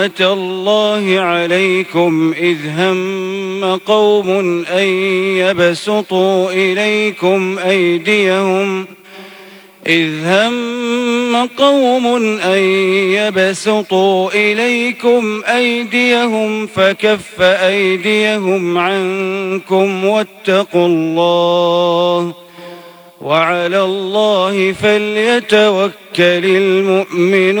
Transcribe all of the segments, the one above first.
نعمة الله عليكم إذ هم قوم أن يبسطوا إليكم أيديهم إذ هم قوم أن يبسطوا إليكم أيديهم فكف أيديهم عنكم واتقوا الله وعلى الله فليتوكل المؤمنون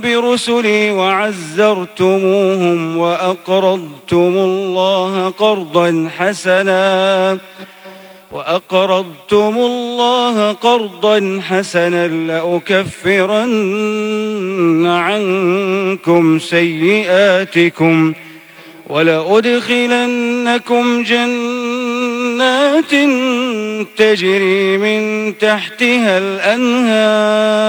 برسلي وعزرتموهم وأقرضتم الله قرضا حسناً وأقرضتم الله قرضا حسنا لأكفرن عنكم سيئاتكم ولأدخلنكم جنات تجري من تحتها الأنهار.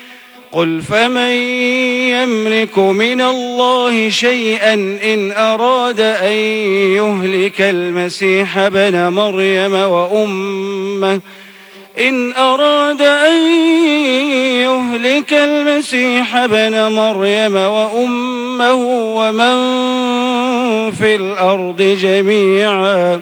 قل فمن يملك من الله شيئا إن أراد أن يهلك المسيح ابن مريم وأمه إن أراد أن يهلك المسيح ابن مريم وأمه ومن في الأرض جميعا